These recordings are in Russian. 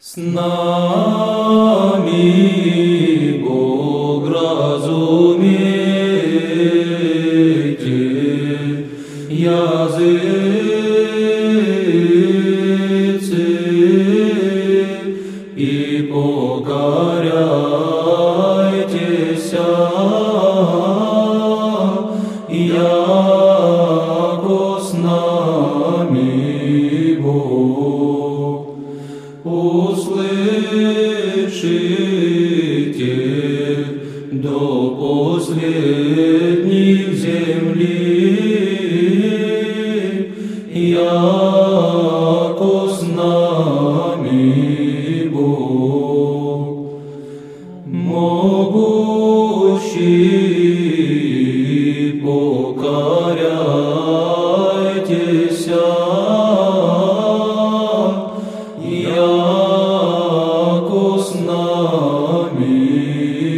С нами Бог разумейте, языцы, и покоряйтесь, яко с нами Бог. Услышите до последних земли,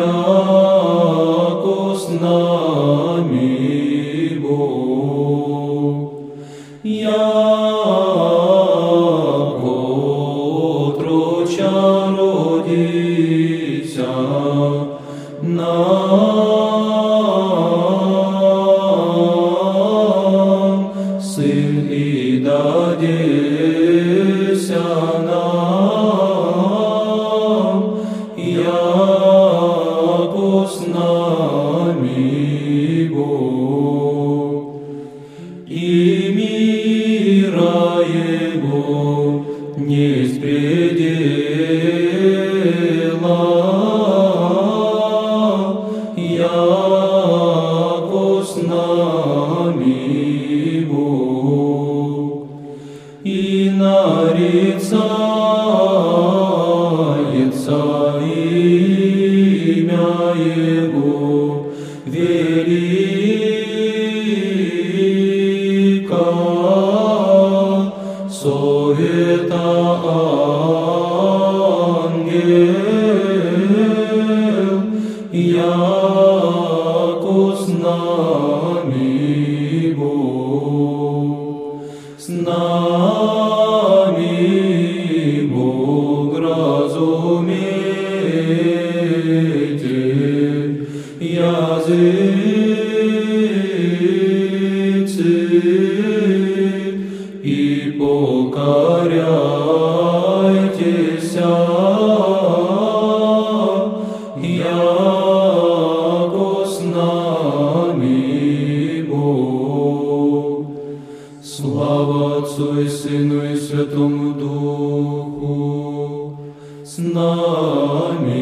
яко и мира Его не яко с нами Бог. И нарицается нами Бог разумейте, языцы, Отцу и Сыну и Святому Духу, с нами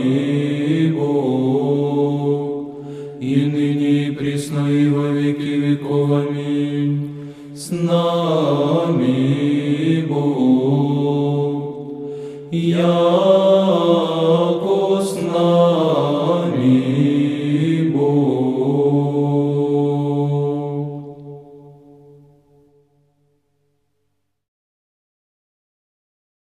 Бог, и ныне и присно и во веки веков. Аминь. С нами Бог, я